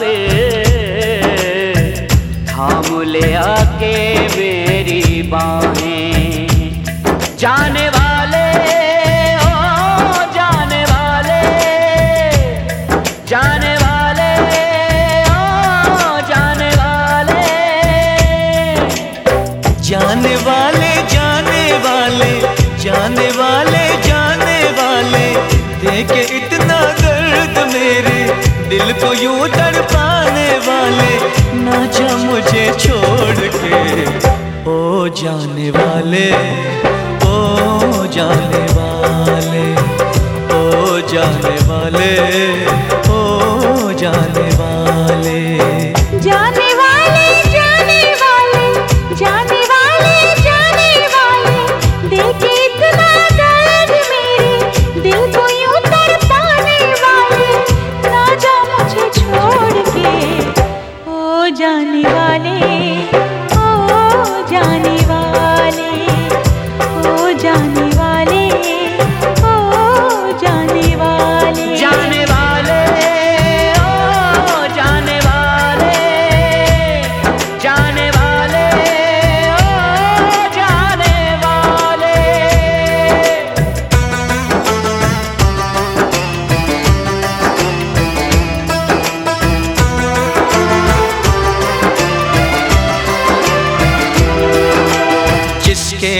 पे थाम ले आके मेरी बाहें। जाने वाले, ओ, जाने वाले। जाने वाले, ओ, जाने वाले। जाने वाले जाने वाले जाने वाले जाने वाले। देखे इतना दर्द मेरे, दिल को यूँ जाने वाले ओ जाने वाले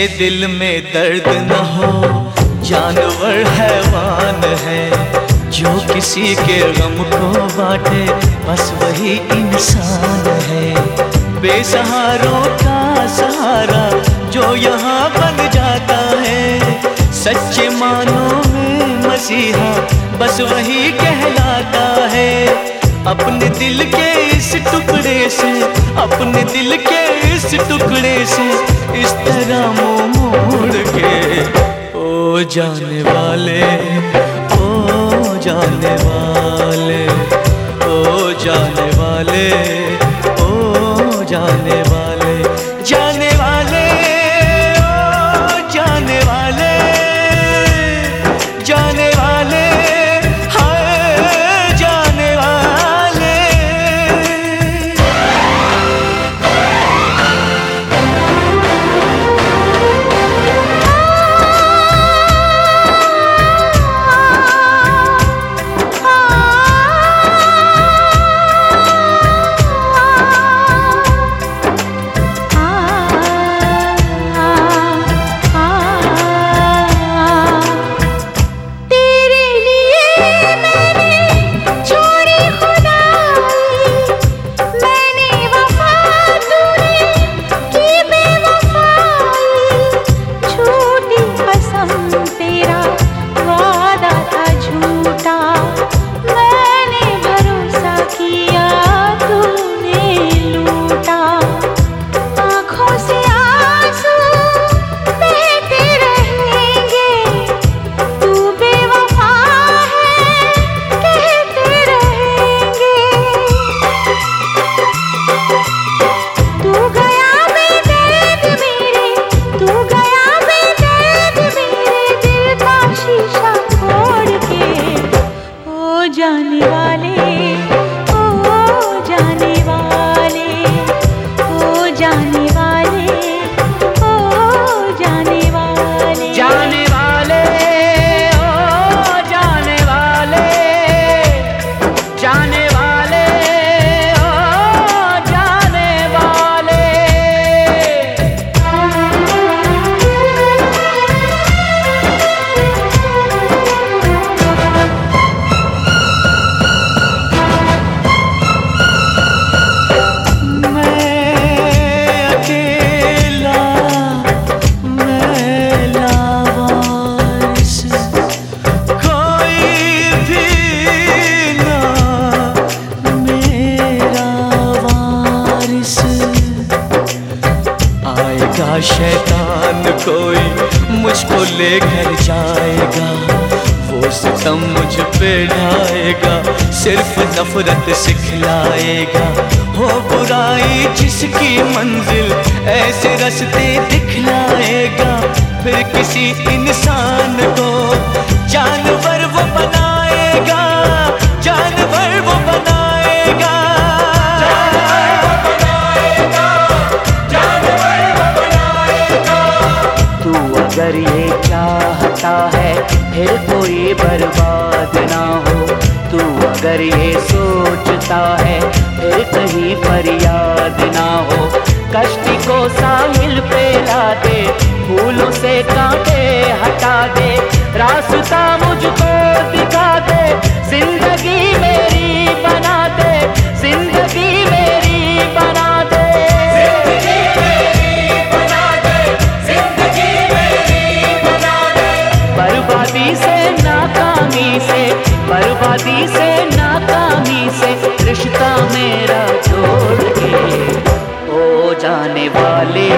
दिल में दर्द न हो, जानवर हैवान है। जो किसी के गम को बांटे, बस वही इंसान है। बेसहारों का सहारा जो यहाँ बन जाता है। सच्चे मानों में मसीहा बस वही कहलाता है। अपने दिल के इस टुकड़े से, अपने दिल के इस टुकड़े से, इस जाने वाले ओ जाने वाले। जाने वाले आएगा शैतान कोई मुझको लेकर जाएगा। वो सितम मुझ पे ढाएगा, सिर्फ़ नफरत सिखलाएगा। हो बुराई जिसकी मंजिल ऐसे रस्ते दिखलाएगा, फिर किसी इंसान को चाहता है, फिर कोई बर्बाद ना हो। तू अगर ये सोचता है, फिर कहीं फरियाद ना हो। कश्ती को साहिल पे ला दे फूलों से कांटे हटा दे। रास्ता मुझको दिखा दे, ज़िंदगी बर्बादी से, नाकामी से, बर्बादी से, नाकामी से, रिश्ता मेरा छोड़ के। ओ जाने वाले